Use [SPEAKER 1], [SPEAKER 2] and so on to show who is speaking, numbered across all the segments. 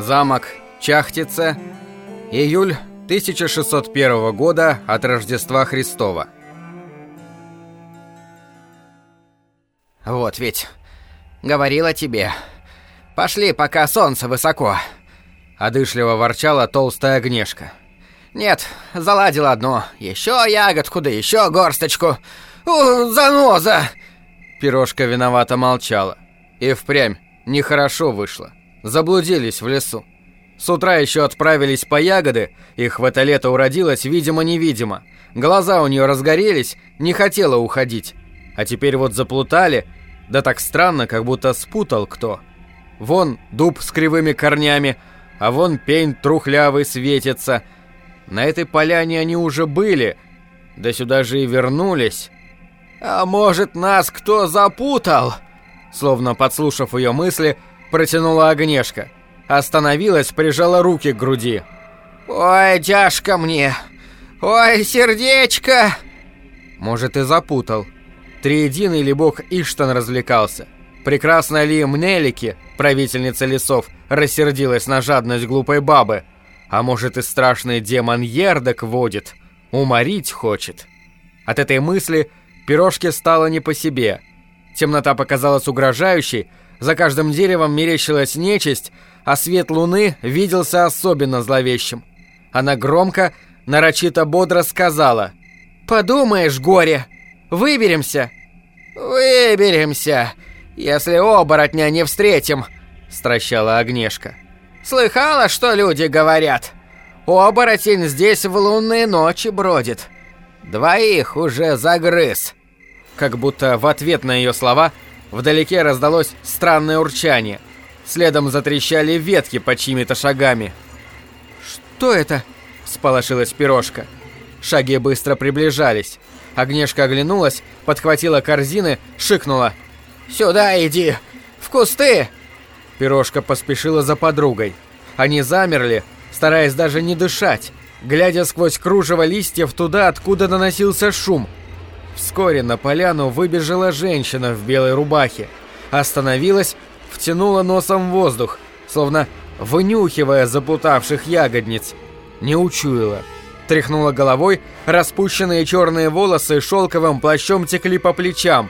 [SPEAKER 1] Замок Чахтице. Июль 1601 года от Рождества Христова.
[SPEAKER 2] Вот ведь. Говорила тебе. Пошли, пока солнце высоко.
[SPEAKER 1] Одышливо ворчала толстая огнешка.
[SPEAKER 2] Нет, заладила одно. Еще ягодку, да еще горсточку. У, заноза!
[SPEAKER 1] Пирожка виновато молчала. И впрямь нехорошо вышло. Заблудились в лесу. С утра еще отправились по ягоды, их в это лето уродилось видимо-невидимо. Глаза у нее разгорелись, не хотела уходить. А теперь вот заплутали, да так странно, как будто спутал кто. Вон дуб с кривыми корнями, а вон пень трухлявый светится. На этой поляне они уже были, да сюда же и вернулись.
[SPEAKER 2] «А может, нас кто запутал?»
[SPEAKER 1] Словно подслушав ее мысли, протянула Огнешка. Остановилась, прижала руки к груди.
[SPEAKER 2] «Ой, тяжко мне! Ой, сердечко!»
[SPEAKER 1] Может, и запутал. Триединый ли бог Иштан развлекался? Прекрасная ли Мнелики, правительница лесов, рассердилась на жадность глупой бабы? А может, и страшный демон Ердок водит? Уморить хочет? От этой мысли пирожке стало не по себе. Темнота показалась угрожающей, за каждым деревом мерещилась нечисть, а свет луны виделся особенно зловещим. Она громко, нарочито бодро сказала
[SPEAKER 2] «Подумаешь, горе, выберемся!» «Выберемся, если оборотня не встретим!» — стращала Огнешка. «Слыхала, что люди говорят? Оборотень здесь в лунные ночи бродит. Двоих уже загрыз!»
[SPEAKER 1] Как будто в ответ на ее слова вдалеке раздалось странное урчание — Следом затрещали ветки под чьими-то шагами.
[SPEAKER 2] «Что это?» – сполошилась пирожка.
[SPEAKER 1] Шаги быстро приближались. Огнешка оглянулась, подхватила корзины, шикнула.
[SPEAKER 2] «Сюда иди! В кусты!»
[SPEAKER 1] Пирожка поспешила за подругой. Они замерли, стараясь даже не дышать, глядя сквозь кружево листьев туда, откуда доносился шум. Вскоре на поляну выбежала женщина в белой рубахе. Остановилась, втянула носом воздух, словно вынюхивая запутавших ягодниц. Не учуяла. Тряхнула головой, распущенные черные волосы шелковым плащом текли по плечам.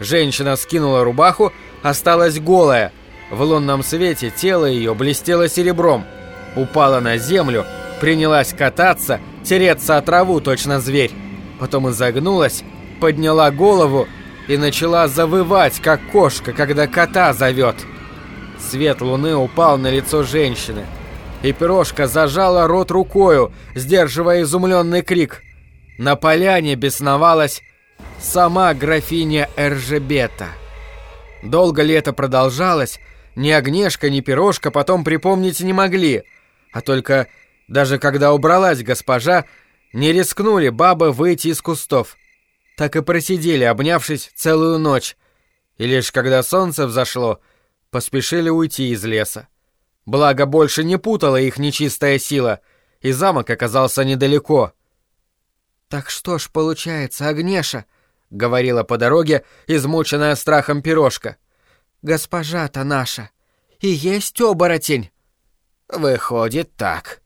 [SPEAKER 1] Женщина скинула рубаху, осталась голая. В лунном свете тело ее блестело серебром. Упала на землю, принялась кататься, тереться о траву, точно зверь. Потом изогнулась, подняла голову и начала завывать, как кошка, когда кота зовет. Свет луны упал на лицо женщины, и пирожка зажала рот рукою, сдерживая изумленный крик. На поляне бесновалась сама графиня Эржебета. Долго ли это продолжалось, ни огнешка, ни пирожка потом припомнить не могли, а только даже когда убралась госпожа, не рискнули бабы выйти из кустов так и просидели, обнявшись целую ночь, и лишь когда солнце взошло, поспешили уйти из леса. Благо больше не путала их нечистая сила, и замок оказался недалеко.
[SPEAKER 2] «Так что ж получается, Агнеша?» — говорила
[SPEAKER 1] по дороге, измученная страхом пирожка.
[SPEAKER 2] «Госпожа-то наша, и есть оборотень!» «Выходит так.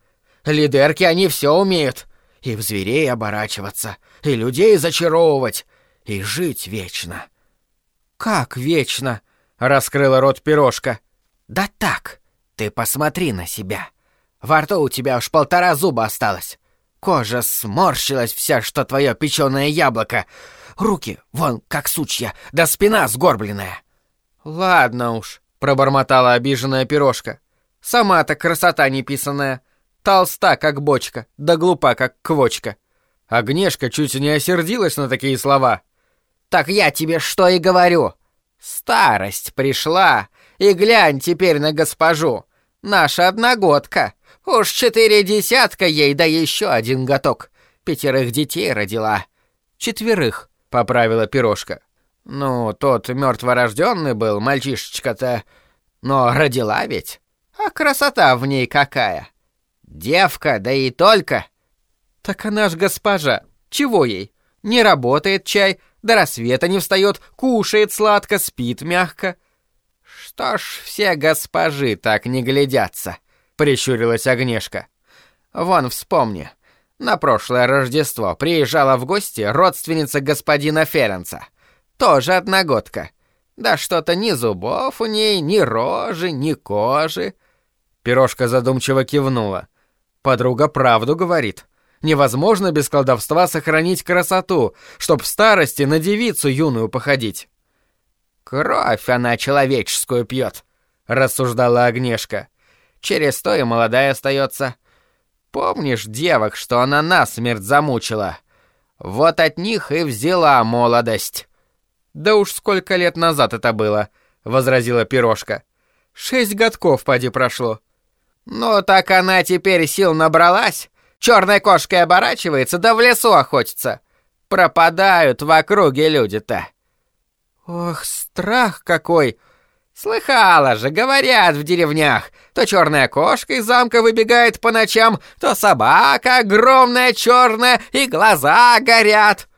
[SPEAKER 2] Лидерки они все умеют, и в зверей оборачиваться, и людей зачаровывать, и жить вечно».
[SPEAKER 1] «Как вечно?» — раскрыла рот пирожка.
[SPEAKER 2] «Да так, ты посмотри на себя. Во рту у тебя уж полтора зуба осталось. Кожа сморщилась вся, что твое печеное яблоко. Руки, вон, как сучья, да спина сгорбленная».
[SPEAKER 1] «Ладно уж», — пробормотала обиженная пирожка. «Сама-то красота неписанная. Толста, как бочка, да глупа, как квочка». Огнешка чуть не осердилась на такие слова.
[SPEAKER 2] «Так я тебе что и говорю. Старость пришла, и глянь теперь на госпожу. Наша одногодка. Уж четыре десятка ей, да еще один готок. Пятерых детей родила.
[SPEAKER 1] Четверых, поправила пирожка.
[SPEAKER 2] Ну, тот мертворожденный был, мальчишечка-то. Но родила ведь. А красота в ней какая. Девка, да и только.
[SPEAKER 1] «Так она ж госпожа. Чего ей? Не работает чай, до рассвета не встает, кушает сладко, спит мягко».
[SPEAKER 2] «Что ж все госпожи так не глядятся?» — прищурилась Огнешка. «Вон, вспомни. На прошлое Рождество приезжала в гости родственница господина Ференца. Тоже одногодка. Да что-то ни зубов у ней, ни рожи, ни кожи».
[SPEAKER 1] Пирожка задумчиво кивнула. Подруга правду говорит. Невозможно без колдовства сохранить красоту, чтоб в старости на девицу юную походить.
[SPEAKER 2] «Кровь она человеческую пьет», — рассуждала Огнешка. «Через то и молодая остается. Помнишь девок, что она насмерть замучила? Вот от них и взяла молодость».
[SPEAKER 1] «Да уж сколько лет назад это было», — возразила Пирожка. «Шесть годков поди прошло».
[SPEAKER 2] «Ну так она теперь сил набралась, черной кошкой оборачивается, да в лесу охотится. Пропадают в округе люди-то».
[SPEAKER 1] «Ох, страх какой!»
[SPEAKER 2] «Слыхала же, говорят в деревнях, то черная кошка из замка выбегает по ночам, то собака огромная черная, и глаза горят».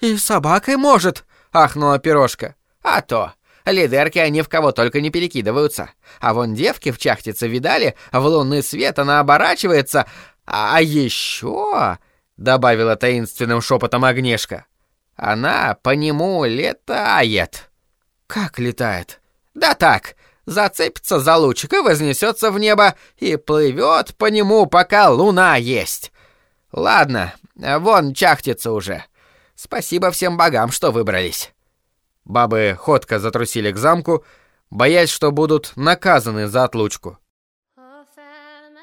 [SPEAKER 1] «И собакой может», — ахнула пирожка.
[SPEAKER 2] «А то, лидерки они в кого только не перекидываются. А вон девки в чахтице видали, в лунный свет она оборачивается, а еще...» — добавила таинственным шепотом Огнешка. «Она по нему летает».
[SPEAKER 1] «Как летает?»
[SPEAKER 2] «Да так, зацепится за лучик и вознесется в небо, и плывет по нему, пока луна есть. Ладно, вон чахтится уже. Спасибо всем богам, что выбрались».
[SPEAKER 1] Бабы ходко затрусили к замку, боясь, что будут наказаны за отлучку.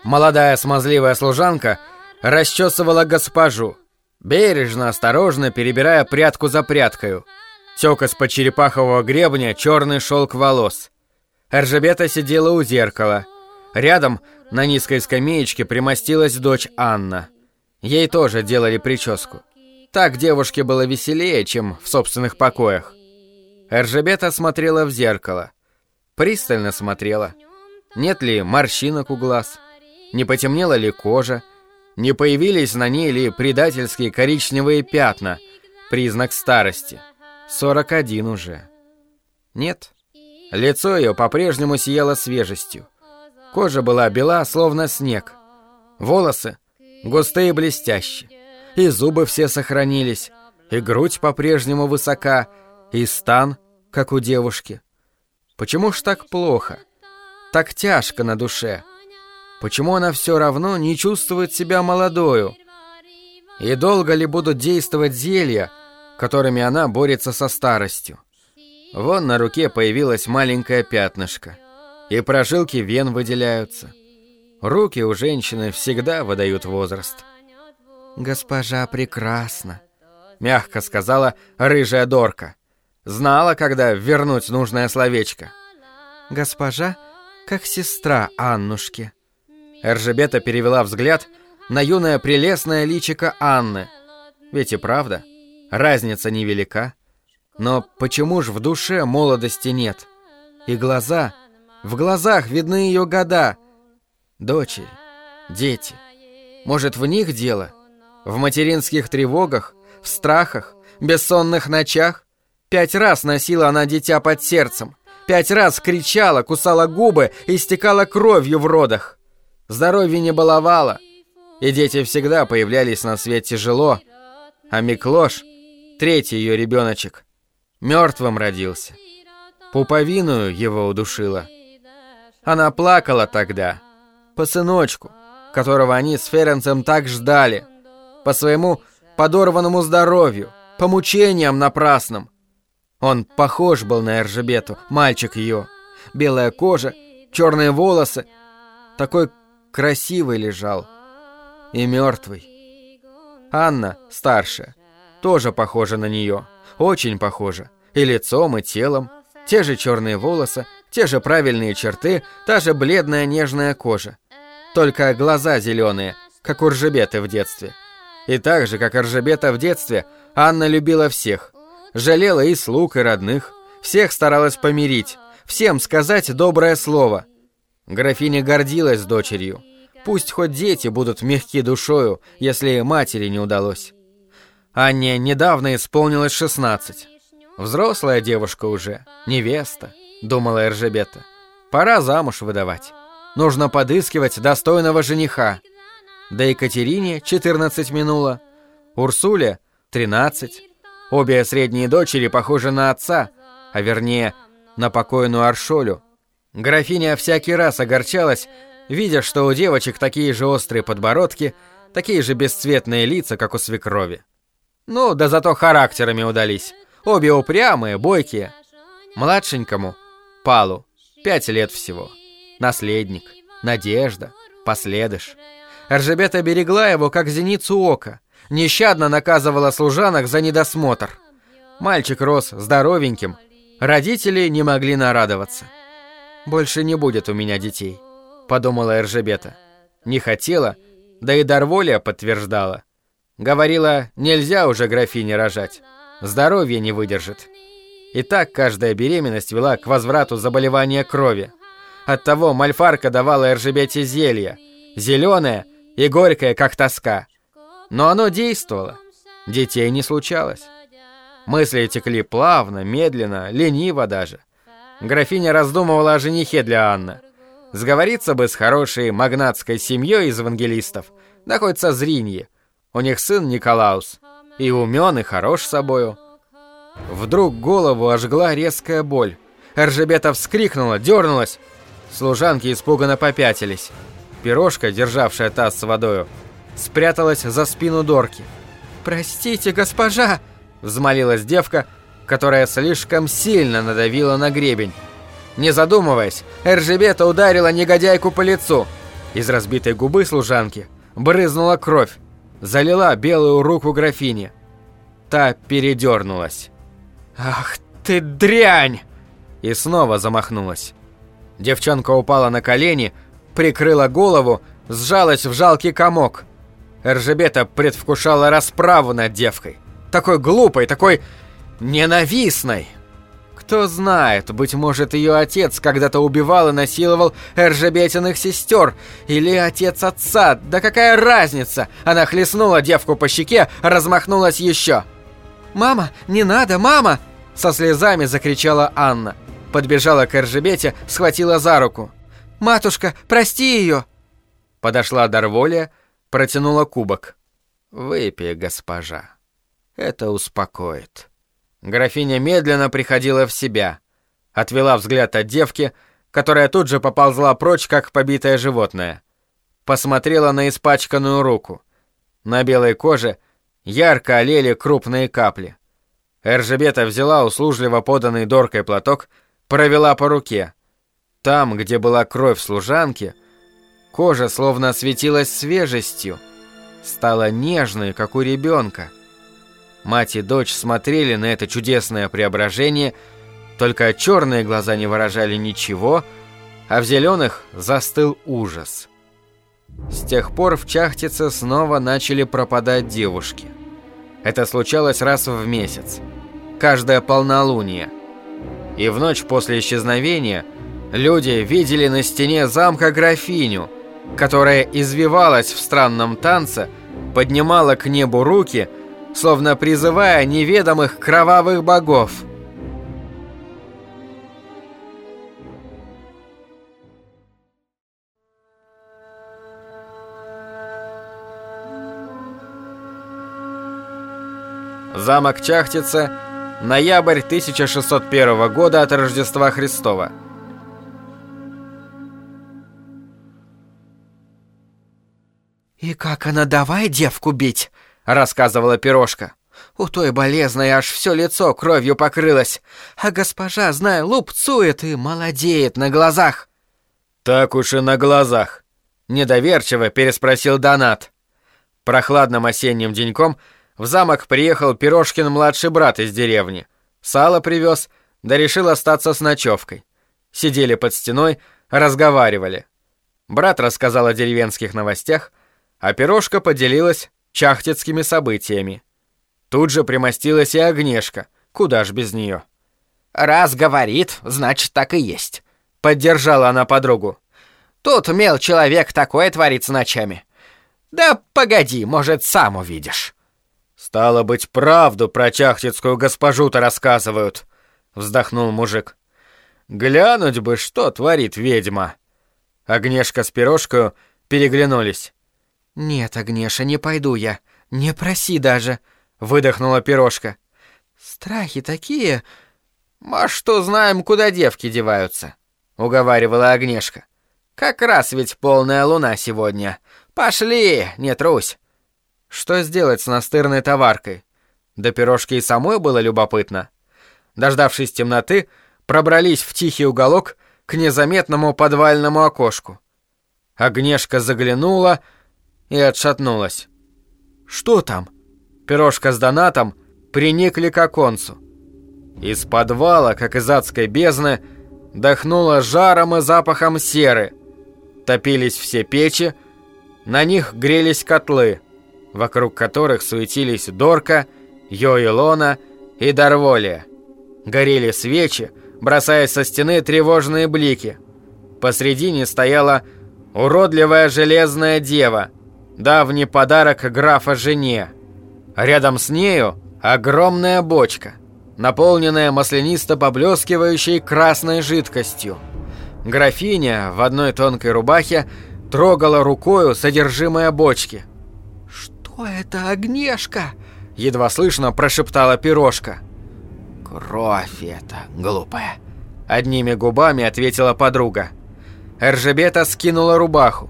[SPEAKER 1] Молодая смазливая служанка расчесывала госпожу, бережно, осторожно перебирая прядку за прядкою. Тек из-под черепахового гребня черный шелк волос. Эржебета сидела у зеркала. Рядом, на низкой скамеечке, примостилась дочь Анна. Ей тоже делали прическу. Так девушке было веселее, чем в собственных покоях. Эржебета смотрела в зеркало. Пристально смотрела. Нет ли морщинок у глаз? Не потемнела ли кожа? Не появились на ней ли предательские коричневые пятна? Признак старости. 41 уже. Нет. Лицо ее по-прежнему сияло свежестью. Кожа была бела, словно снег. Волосы густые и блестящие. И зубы все сохранились, и грудь по-прежнему высока, и стан как у девушки. Почему ж так плохо? Так тяжко на душе. Почему она все равно не чувствует себя молодою? И долго ли будут действовать зелья, которыми она борется со старостью? Вон на руке появилось маленькое пятнышко, и прожилки вен выделяются. Руки у женщины всегда выдают возраст. «Госпожа прекрасна», — мягко сказала рыжая Дорка. Знала, когда вернуть нужное словечко. «Госпожа, как сестра Аннушки». Эржебета перевела взгляд на юное прелестное личико Анны. Ведь и правда, разница невелика. Но почему ж в душе молодости нет? И глаза, в глазах видны ее года. Дочери, дети. Может, в них дело? В материнских тревогах, в страхах, бессонных ночах? Пять раз носила она дитя под сердцем. Пять раз кричала, кусала губы и стекала кровью в родах. Здоровье не баловало, и дети всегда появлялись на свет тяжело. А Миклош, третий ее ребеночек, мертвым родился. Пуповину его удушила. Она плакала тогда, по сыночку, которого они с Ференцем так ждали, по своему подорванному здоровью, по мучениям напрасным. Он похож был на Эржебету, мальчик ее. Белая кожа, черные волосы. Такой красивый лежал. И мертвый. Анна, старшая, тоже похожа на нее. Очень похожа. И лицом, и телом. Те же черные волосы, те же правильные черты, та же бледная нежная кожа. Только глаза зеленые, как у Ржебеты в детстве. И так же, как Ржебета в детстве, Анна любила всех жалела и слуг, и родных, всех старалась помирить, всем сказать доброе слово. Графиня гордилась дочерью. Пусть хоть дети будут мягки душою, если матери не удалось. Анне недавно исполнилось 16. Взрослая девушка уже, невеста, думала Эржебета. Пора замуж выдавать. Нужно подыскивать достойного жениха. Да Екатерине 14 минуло, Урсуле 13. Обе средние дочери похожи на отца, а вернее, на покойную Аршолю. Графиня всякий раз огорчалась, видя, что у девочек такие же острые подбородки, такие же бесцветные лица, как у свекрови. Ну, да зато характерами удались. Обе упрямые, бойкие. Младшенькому, Палу, пять лет всего. Наследник, надежда, последыш. Эржебета берегла его, как зеницу ока. Нещадно наказывала служанок за недосмотр. Мальчик рос здоровеньким. Родители не могли нарадоваться. «Больше не будет у меня детей», — подумала Эржебета. Не хотела, да и Дарволия подтверждала. Говорила, нельзя уже графине рожать. Здоровье не выдержит. И так каждая беременность вела к возврату заболевания крови. Оттого Мальфарка давала Эржебете зелье. Зеленое и горькое, как тоска. Но оно действовало. Детей не случалось. Мысли текли плавно, медленно, лениво даже. Графиня раздумывала о женихе для Анны. Сговориться бы с хорошей магнатской семьей из евангелистов, да Зриньи. У них сын Николаус. И умен, и хорош собою. Вдруг голову ожгла резкая боль. Эржебета вскрикнула, дернулась. Служанки испуганно попятились. Пирожка, державшая таз с водою, спряталась за спину Дорки. «Простите, госпожа!» — взмолилась девка, которая слишком сильно надавила на гребень. Не задумываясь, Эржебета ударила негодяйку по лицу. Из разбитой губы служанки брызнула кровь, залила белую руку графини. Та передернулась. «Ах ты дрянь!» И снова замахнулась. Девчонка упала на колени, прикрыла голову, сжалась в жалкий комок. Эржебета предвкушала расправу над девкой. Такой глупой, такой ненавистной. Кто знает, быть может, ее отец когда-то убивал и насиловал Эржебетиных сестер. Или отец отца, да какая разница? Она хлестнула девку по щеке, размахнулась еще. «Мама, не надо, мама!» Со слезами закричала Анна. Подбежала к Эржебете, схватила за руку. «Матушка, прости ее!» Подошла Дарволия, протянула кубок. «Выпей, госпожа. Это успокоит». Графиня медленно приходила в себя. Отвела взгляд от девки, которая тут же поползла прочь, как побитое животное. Посмотрела на испачканную руку. На белой коже ярко олели крупные капли. Эржебета взяла услужливо поданный доркой платок, провела по руке. Там, где была кровь служанки, кожа словно осветилась свежестью, стала нежной, как у ребенка. Мать и дочь смотрели на это чудесное преображение, только черные глаза не выражали ничего, а в зеленых застыл ужас. С тех пор в Чахтице снова начали пропадать девушки. Это случалось раз в месяц, каждое полнолуние. И в ночь после исчезновения люди видели на стене замка графиню, которая извивалась в странном танце, поднимала к небу руки – словно призывая неведомых кровавых богов. Замок Чахтица, ноябрь 1601 года от Рождества Христова.
[SPEAKER 2] Как она давай девку бить?» — рассказывала пирожка. «У той болезной аж все лицо кровью покрылось, а госпожа, зная, лупцует и молодеет на глазах».
[SPEAKER 1] «Так уж и на глазах», — недоверчиво переспросил Донат. Прохладным осенним деньком в замок приехал Пирожкин младший брат из деревни. Сало привез, да решил остаться с ночевкой. Сидели под стеной, разговаривали. Брат рассказал о деревенских новостях, а Пирожка поделилась чахтецкими событиями. Тут же примостилась и Огнешка, куда ж без нее.
[SPEAKER 2] «Раз говорит, значит, так и есть», —
[SPEAKER 1] поддержала она подругу.
[SPEAKER 2] «Тут мел человек такое творится ночами. Да погоди, может, сам увидишь».
[SPEAKER 1] «Стало быть, правду про чахтецкую госпожу-то рассказывают», — вздохнул мужик. «Глянуть бы, что творит ведьма». Агнешка с пирожкою переглянулись.
[SPEAKER 2] «Нет, Агнеша, не пойду я. Не проси даже», —
[SPEAKER 1] выдохнула пирожка.
[SPEAKER 2] «Страхи такие...» «А что знаем, куда девки деваются?» — уговаривала Агнешка. «Как раз ведь полная луна сегодня. Пошли, не трусь».
[SPEAKER 1] Что сделать с настырной товаркой? До пирожки и самой было любопытно. Дождавшись темноты, пробрались в тихий уголок к незаметному подвальному окошку. Огнешка заглянула и отшатнулась. «Что там?» Пирожка с донатом приникли к оконцу. Из подвала, как из адской бездны, дохнуло жаром и запахом серы. Топились все печи, на них грелись котлы, вокруг которых суетились Дорка, Йоилона и Дарволия. Горели свечи, бросая со стены тревожные блики. Посредине стояла уродливая железная дева, давний подарок графа жене. Рядом с нею огромная бочка, наполненная маслянисто поблескивающей красной жидкостью. Графиня в одной тонкой рубахе трогала рукою содержимое бочки.
[SPEAKER 2] «Что это, огнешка?»
[SPEAKER 1] — едва слышно прошептала пирожка.
[SPEAKER 2] «Кровь это, глупая!»
[SPEAKER 1] Одними губами ответила подруга. Эржебета скинула рубаху.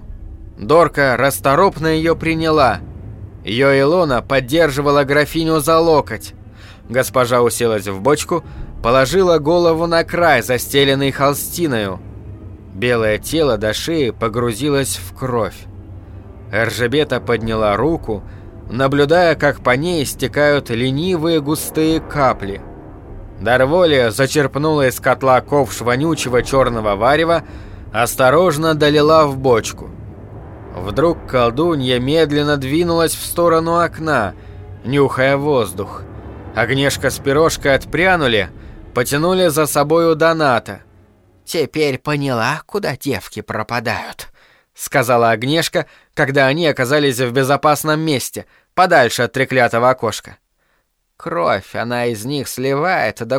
[SPEAKER 1] Дорка расторопно ее приняла. Ее Илона поддерживала графиню за локоть. Госпожа уселась в бочку, положила голову на край, застеленный холстиною. Белое тело до шеи погрузилось в кровь. Эржебета подняла руку, наблюдая, как по ней стекают ленивые густые капли – Дарволия зачерпнула из котла ковш вонючего черного варева, осторожно долила в бочку. Вдруг колдунья медленно двинулась в сторону окна, нюхая воздух. Огнешка с пирожкой отпрянули, потянули за собою доната.
[SPEAKER 2] «Теперь поняла, куда девки пропадают», —
[SPEAKER 1] сказала Огнешка, когда они оказались в безопасном месте, подальше от треклятого окошка.
[SPEAKER 2] Кровь она из них сливает, да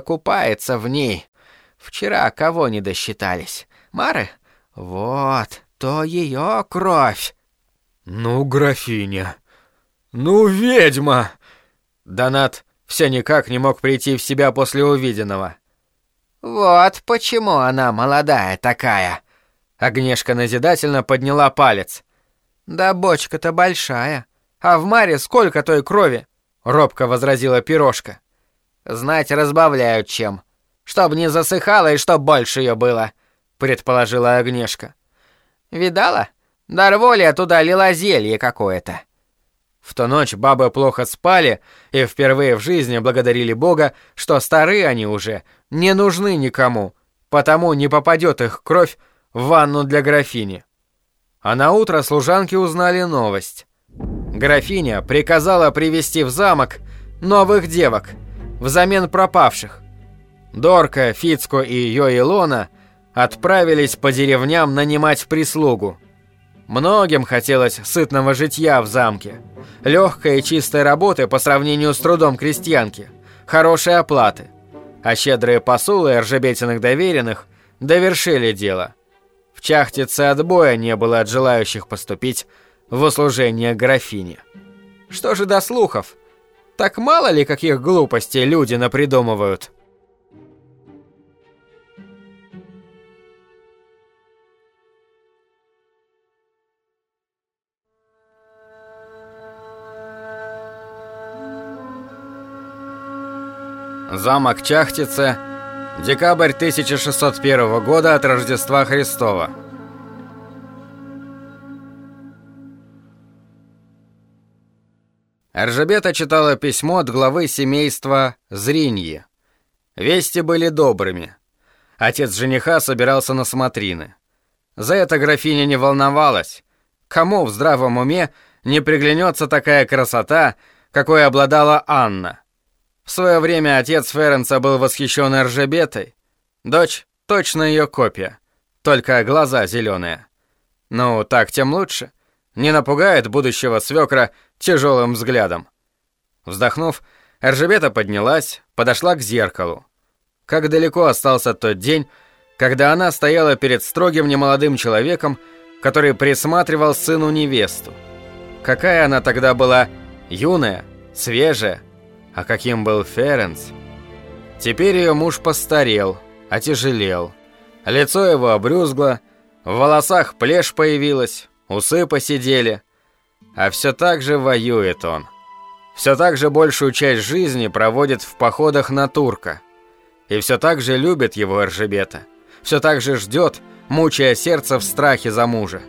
[SPEAKER 2] в ней. Вчера кого не досчитались? Мары? Вот, то ее кровь.
[SPEAKER 1] Ну, графиня. Ну, ведьма. Донат все никак не мог прийти в себя после увиденного.
[SPEAKER 2] Вот почему она молодая такая.
[SPEAKER 1] Агнешка назидательно подняла палец.
[SPEAKER 2] Да бочка-то большая. А в Маре сколько той крови?
[SPEAKER 1] робко возразила пирожка.
[SPEAKER 2] Знать разбавляют чем. Чтоб не засыхало и чтоб больше ее было, предположила Огнешка. Видала? Дарволия туда лила зелье какое-то.
[SPEAKER 1] В ту ночь бабы плохо спали и впервые в жизни благодарили Бога, что старые они уже, не нужны никому, потому не попадет их кровь в ванну для графини. А на утро служанки узнали новость. Графиня приказала привести в замок новых девок взамен пропавших. Дорка, Фицко и Йоилона отправились по деревням нанимать прислугу. Многим хотелось сытного житья в замке, легкой и чистой работы по сравнению с трудом крестьянки, хорошей оплаты. А щедрые посулы ржебетиных доверенных довершили дело. В чахтице отбоя не было от желающих поступить в услужение графине. Что же до слухов? Так мало ли каких глупостей люди напридумывают. Замок Чахтице, декабрь 1601 года от Рождества Христова. Эржебета читала письмо от главы семейства Зринье. Вести были добрыми. Отец жениха собирался на смотрины. За это графиня не волновалась. Кому в здравом уме не приглянется такая красота, какой обладала Анна? В свое время отец Ференца был восхищен Эржебетой. Дочь — точно ее копия, только глаза зеленые. Ну, так тем лучше. Не напугает будущего свекра тяжелым взглядом. Вздохнув, Эржебета поднялась, подошла к зеркалу. Как далеко остался тот день, когда она стояла перед строгим немолодым человеком, который присматривал сыну невесту. Какая она тогда была юная, свежая, а каким был Ференс. Теперь ее муж постарел, отяжелел. Лицо его обрюзгло, в волосах плешь появилась, усы посидели. А все так же воюет он. Все так же большую часть жизни проводит в походах на турка. И все так же любит его Эржебета. Все так же ждет, мучая сердце в страхе за мужа.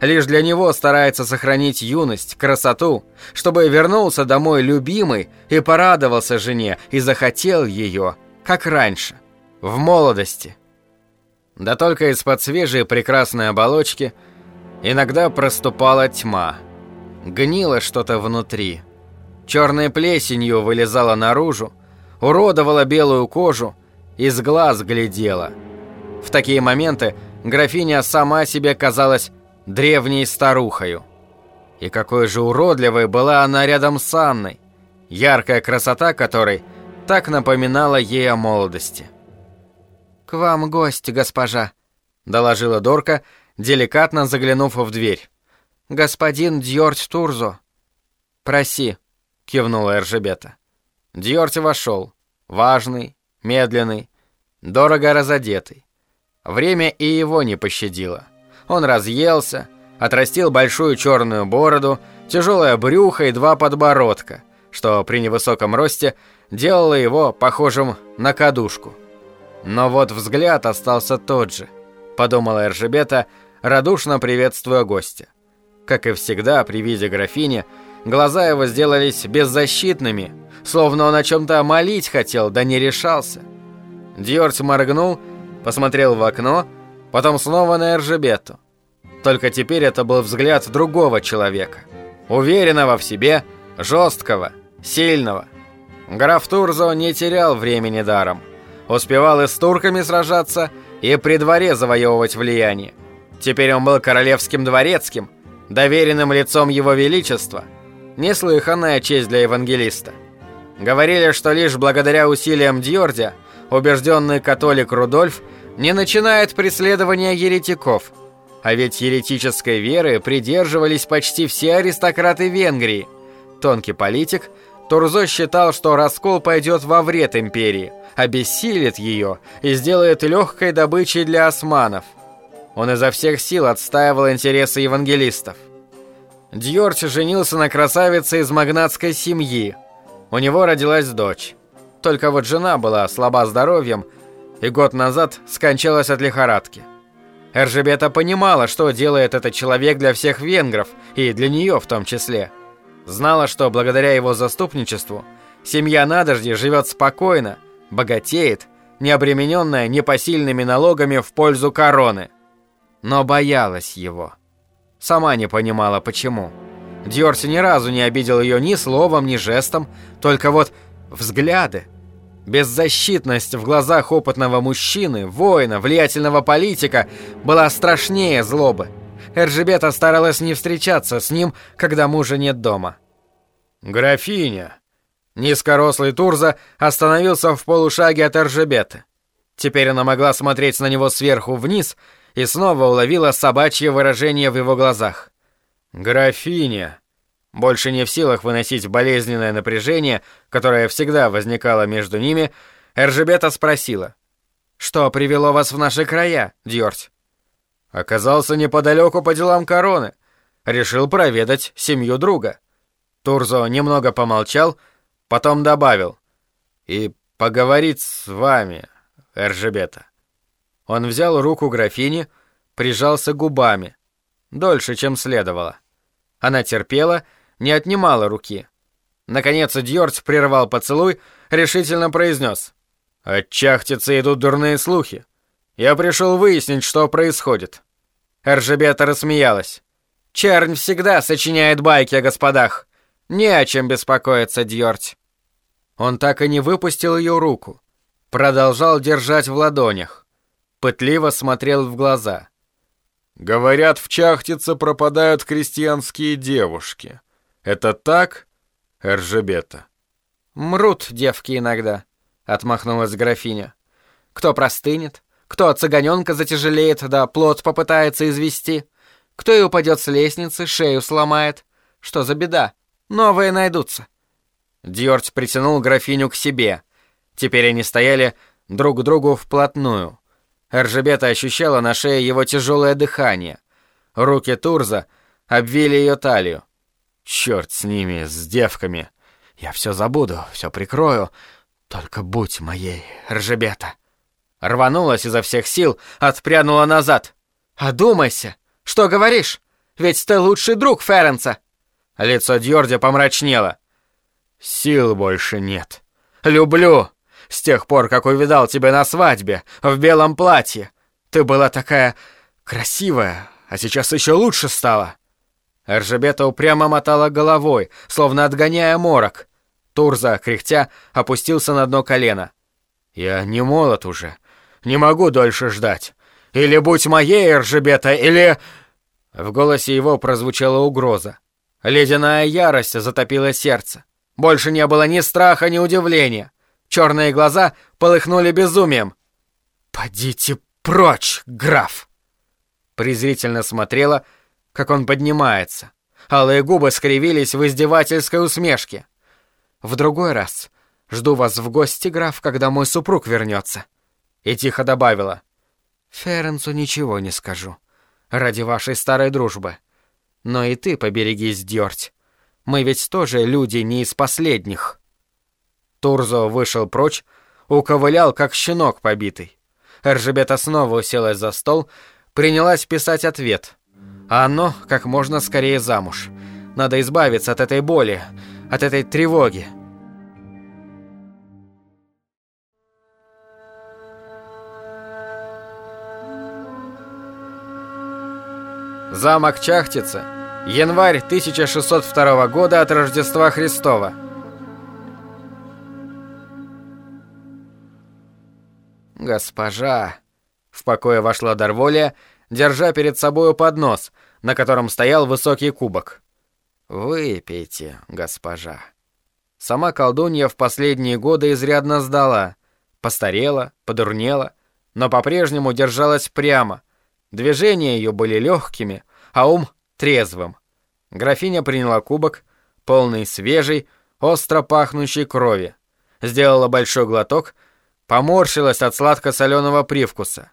[SPEAKER 1] Лишь для него старается сохранить юность, красоту, чтобы вернулся домой любимый и порадовался жене и захотел ее, как раньше, в молодости. Да только из-под свежей прекрасной оболочки иногда проступала тьма. Гнило что-то внутри. Черной плесенью вылезала наружу, уродовала белую кожу, из глаз глядела. В такие моменты графиня сама себе казалась древней старухою. И какой же уродливой была она рядом с Анной, яркая красота которой так напоминала ей о молодости.
[SPEAKER 2] «К вам гость, госпожа», — доложила Дорка, деликатно заглянув в дверь. «Господин Дьорч Турзо».
[SPEAKER 1] «Проси», — кивнула Эржебета. Дьорч вошел, важный, медленный, дорого разодетый. Время и его не пощадило. Он разъелся, отрастил большую черную бороду, тяжелое брюхо и два подбородка, что при невысоком росте делало его похожим на кадушку. Но вот взгляд остался тот же, подумала Эржебета, радушно приветствуя гостя. Как и всегда при виде графини, глаза его сделались беззащитными, словно он о чем-то молить хотел, да не решался. Дьорц моргнул, посмотрел в окно, потом снова на Эржебету. Только теперь это был взгляд другого человека. Уверенного в себе, жесткого, сильного. Граф Турзо не терял времени даром. Успевал и с турками сражаться, и при дворе завоевывать влияние. Теперь он был королевским дворецким, доверенным лицом его величества. Неслыханная честь для евангелиста. Говорили, что лишь благодаря усилиям Дьордя убежденный католик Рудольф не начинает преследования еретиков. А ведь еретической веры придерживались почти все аристократы Венгрии. Тонкий политик, Турзо считал, что раскол пойдет во вред империи, обессилит ее и сделает легкой добычей для османов. Он изо всех сил отстаивал интересы евангелистов. Дьорч женился на красавице из магнатской семьи. У него родилась дочь. Только вот жена была слаба здоровьем и год назад скончалась от лихорадки. Эржебета понимала, что делает этот человек для всех венгров, и для нее в том числе. Знала, что благодаря его заступничеству семья Надожди живет спокойно, богатеет, не обремененная непосильными налогами в пользу короны. Но боялась его. Сама не понимала, почему. Дьорси ни разу не обидел ее ни словом, ни жестом, только вот взгляды. Беззащитность в глазах опытного мужчины, воина, влиятельного политика была страшнее злобы. Эржебета старалась не встречаться с ним, когда мужа нет дома. «Графиня!» Низкорослый Турза остановился в полушаге от Эржебеты. Теперь она могла смотреть на него сверху вниз и снова уловила собачье выражение в его глазах. «Графиня!» Больше не в силах выносить болезненное напряжение, которое всегда возникало между ними, Эржебета спросила. «Что привело вас в наши края, Дьорсь?» «Оказался неподалеку по делам короны. Решил проведать семью друга». Турзо немного помолчал, потом добавил. «И поговорить с вами, Эржебета». Он взял руку графини, прижался губами. Дольше, чем следовало. Она терпела не отнимала руки. Наконец Дьорц прервал поцелуй, решительно произнес. «От чахтицы идут дурные слухи. Я пришел выяснить, что происходит». Эржебета рассмеялась. «Чернь всегда сочиняет байки о господах. Не о чем беспокоиться, Дьорц». Он так и не выпустил ее руку. Продолжал держать в ладонях. Пытливо смотрел в глаза.
[SPEAKER 3] «Говорят, в Чахтице пропадают крестьянские девушки. Это так, Эржебета?»
[SPEAKER 2] «Мрут девки иногда», — отмахнулась графиня. «Кто простынет, Кто от цыганенка затяжелеет, да плод попытается извести? Кто и упадет с лестницы, шею сломает? Что за беда? Новые найдутся.
[SPEAKER 1] Дьорть притянул графиню к себе. Теперь они стояли друг к другу вплотную. Эржебета ощущала на шее его тяжелое дыхание. Руки Турза обвили ее талию. Черт с ними, с девками. Я все забуду, все прикрою. Только будь моей, Эржебета. Рванулась изо всех сил, отпрянула назад.
[SPEAKER 2] «Одумайся! Что говоришь? Ведь ты лучший друг Ференца!»
[SPEAKER 1] Лицо Дьорди помрачнело. «Сил больше нет. Люблю!» С тех пор, как увидал тебя на свадьбе, в белом платье. Ты была такая красивая, а сейчас еще лучше стала». Эржебета упрямо мотала головой, словно отгоняя морок. Турза, кряхтя, опустился на дно колено. «Я не молод уже. Не могу дольше ждать. Или будь моей, Эржебета, или...» В голосе его прозвучала угроза. Ледяная ярость затопила сердце. Больше не было ни страха, ни удивления. Черные глаза полыхнули безумием. «Подите прочь, граф!» Презрительно смотрела, как он поднимается. Алые губы скривились в издевательской усмешке. «В другой раз жду вас в гости, граф, когда мой супруг вернется». И тихо добавила. «Ференцу ничего не скажу. Ради вашей старой дружбы. Но и ты поберегись, Дёрть. Мы ведь тоже люди не из последних». Турзо вышел прочь, уковылял, как щенок побитый. Эржебета снова уселась за стол, принялась писать ответ. А оно как можно скорее замуж. Надо избавиться от этой боли, от этой тревоги. Замок Чахтица. Январь 1602 года от Рождества Христова. «Госпожа!» В покое вошла Дарволия, держа перед собою поднос, на котором стоял высокий кубок. «Выпейте, госпожа». Сама колдунья в последние годы изрядно сдала, постарела, подурнела, но по-прежнему держалась прямо. Движения ее были легкими, а ум трезвым. Графиня приняла кубок, полный свежей, остро пахнущей крови. Сделала большой глоток — Поморщилась от сладко-соленого привкуса.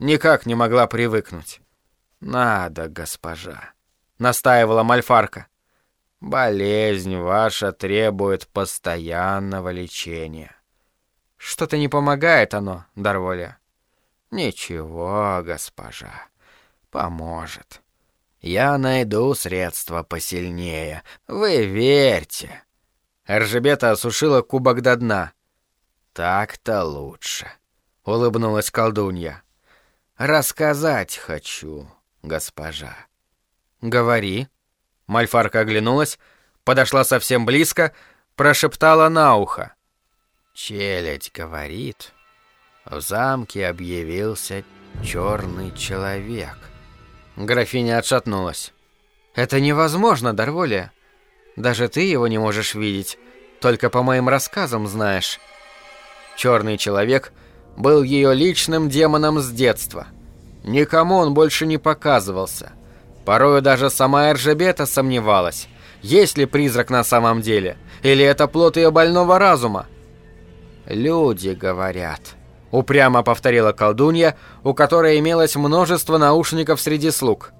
[SPEAKER 1] Никак не могла привыкнуть. «Надо, госпожа», — настаивала Мальфарка. «Болезнь ваша требует постоянного лечения». «Что-то не помогает оно, Дарволя». «Ничего, госпожа, поможет. Я найду средства посильнее, вы верьте». Эржебета осушила кубок до дна. «Так-то лучше», — улыбнулась колдунья. «Рассказать хочу, госпожа». «Говори». Мальфарка оглянулась, подошла совсем близко, прошептала на ухо. «Челядь говорит, в замке объявился черный человек». Графиня отшатнулась. «Это невозможно, Дарволия. Даже ты его не можешь видеть, только по моим рассказам знаешь». Черный человек был ее личным демоном с детства. Никому он больше не показывался. Порою даже сама Эржебета сомневалась, есть ли призрак на самом деле, или это плод ее больного разума. «Люди говорят», — упрямо повторила колдунья, у которой имелось множество наушников среди слуг.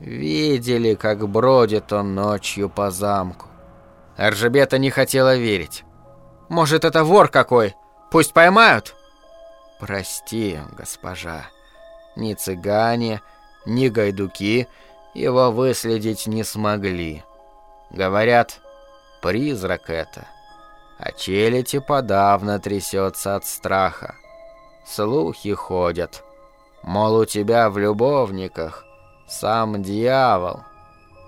[SPEAKER 1] «Видели, как бродит он ночью по замку». Эржебета не хотела верить. «Может, это вор какой?» Пусть поймают. Прости, госпожа. Ни цыгане, ни гайдуки его выследить не смогли. Говорят, призрак это. А челядь подавно трясется от страха. Слухи ходят. Мол, у тебя в любовниках сам дьявол.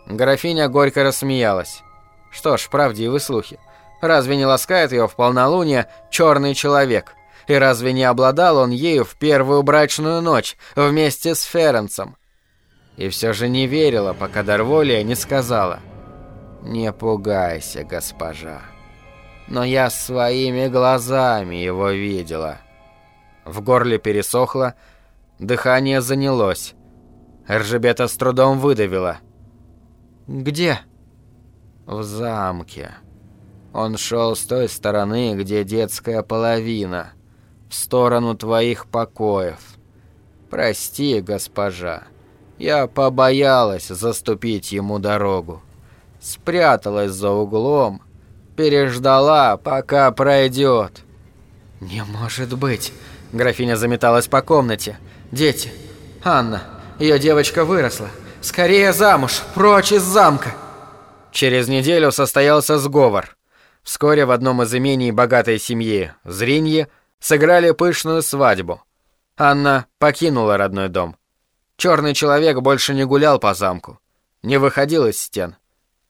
[SPEAKER 1] Графиня горько рассмеялась. Что ж, правдивы слухи. Разве не ласкает ее в полнолуние черный человек? И разве не обладал он ею в первую брачную ночь вместе с Ференцем? И все же не верила, пока Дарволия не сказала. «Не пугайся, госпожа. Но я своими глазами его видела». В горле пересохло, дыхание занялось. Эржебета с трудом выдавила.
[SPEAKER 2] «Где?»
[SPEAKER 1] «В замке». Он шел с той стороны, где детская половина, в сторону твоих покоев. Прости, госпожа, я побоялась заступить ему дорогу. Спряталась за углом, переждала, пока пройдет.
[SPEAKER 2] «Не может быть!» Графиня заметалась по комнате. «Дети! Анна! Ее девочка выросла! Скорее замуж! Прочь из замка!»
[SPEAKER 1] Через неделю состоялся сговор. Вскоре в одном из имений богатой семьи, Зринье, сыграли пышную свадьбу. Анна покинула родной дом. Черный человек больше не гулял по замку, не выходил из стен.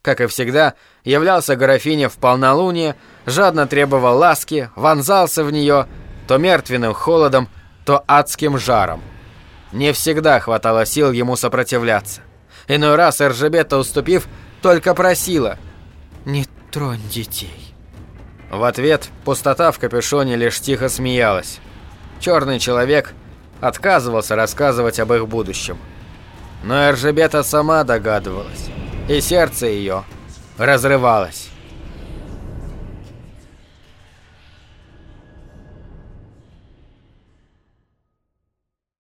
[SPEAKER 1] Как и всегда, являлся графине в полнолуние, жадно требовал ласки, вонзался в нее то мертвенным холодом, то адским жаром. Не всегда хватало сил ему сопротивляться. Иной раз Эржебета, уступив, только просила
[SPEAKER 2] «Не тронь детей».
[SPEAKER 1] В ответ пустота в капюшоне лишь тихо смеялась. Черный человек отказывался рассказывать об их будущем. Но Эржебета сама догадывалась, и сердце ее разрывалось.